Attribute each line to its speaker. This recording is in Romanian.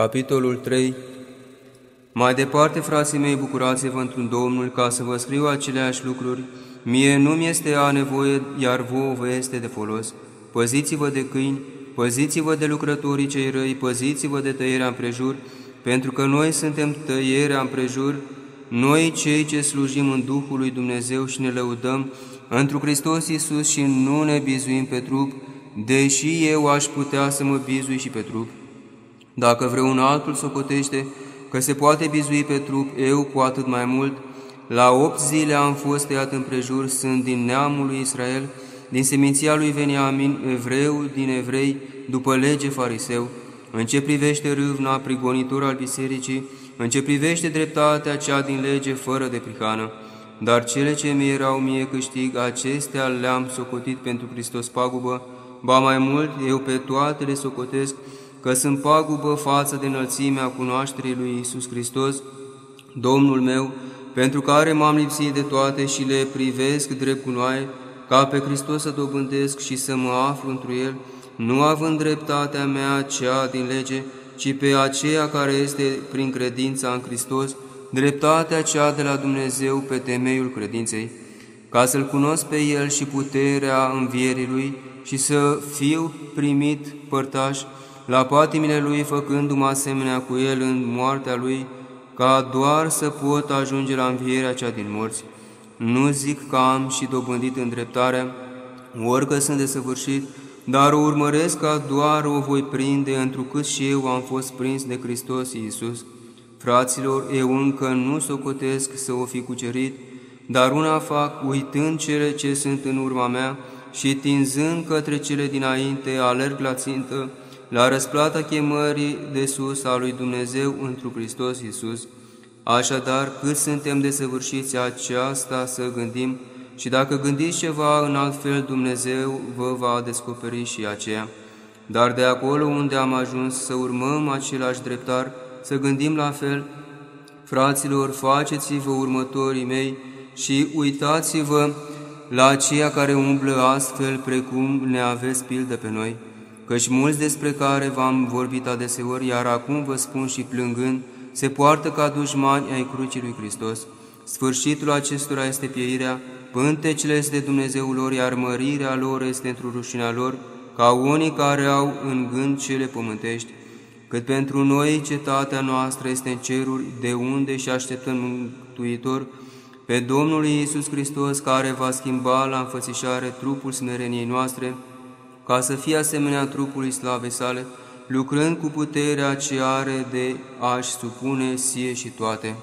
Speaker 1: Capitolul 3 Mai departe, frații mei, bucurați-vă într-un Domnul ca să vă scriu aceleași lucruri. Mie nu-mi este a nevoie, iar vouă vă este de folos. Păziți-vă de câini, păziți-vă de lucrătorii cei răi, păziți-vă de tăierea împrejur, pentru că noi suntem tăierea împrejur, noi cei ce slujim în Duhul lui Dumnezeu și ne lăudăm întru Hristos Iisus și nu ne bizuim pe trup, deși eu aș putea să mă bizui și pe trup. Dacă vreun altul socotește că se poate bizui pe trup, eu cu atât mai mult, la opt zile am fost tăiat împrejur, sunt din neamul lui Israel, din seminția lui Veniamin, evreu din evrei, după lege fariseu, în ce privește râvna, prigonitor al bisericii, în ce privește dreptatea cea din lege fără de prihană. Dar cele ce mi erau mie câștig, acestea le-am socotit pentru Hristos pagubă, ba mai mult, eu pe toate le socotesc, că sunt pagubă față de înălțimea cunoașterii lui Isus Hristos, Domnul meu, pentru care m-am lipsit de toate și le privesc drept cunoaie, ca pe Hristos să dobândesc și să mă aflu într El, nu având dreptatea mea cea din lege, ci pe aceea care este prin credința în Hristos, dreptatea cea de la Dumnezeu pe temeiul credinței, ca să-L cunosc pe El și puterea învierii Lui și să fiu primit părtaș la patimile lui, făcându-mă asemenea cu el în moartea lui, ca doar să pot ajunge la învierea cea din morți. Nu zic că am și dobândit îndreptarea, orică sunt desăvârșit, dar o urmăresc ca doar o voi prinde, întrucât și eu am fost prins de Hristos Iisus. Fraților, eu încă nu socotesc să o fi cucerit, dar una fac, uitând cele ce sunt în urma mea și tinzând către cele dinainte, alerg la țintă, la răsplata chemării de sus a lui Dumnezeu întru Hristos Iisus. Așadar, cât suntem desăvârșiți aceasta să gândim, și dacă gândiți ceva în alt fel, Dumnezeu vă va descoperi și aceea. Dar de acolo unde am ajuns să urmăm același dreptar, să gândim la fel, fraților, faceți-vă următorii mei și uitați-vă la aceia care umblă astfel precum ne aveți pildă pe noi căci mulți despre care v-am vorbit adeseori, iar acum vă spun și plângând, se poartă ca dușmani ai crucii lui Hristos. Sfârșitul acestora este pieirea, pântecele este Dumnezeul lor, iar mărirea lor este într rușinea lor, ca unii care au în gând cele pământești. Cât pentru noi cetatea noastră este în ceruri, de unde și așteptăm Mântuitor, pe Domnul Iisus Hristos, care va schimba la înfățișare trupul smereniei noastre, ca să fie asemenea trupului slavei sale, lucrând cu puterea ce are de a-și supune sie și toate.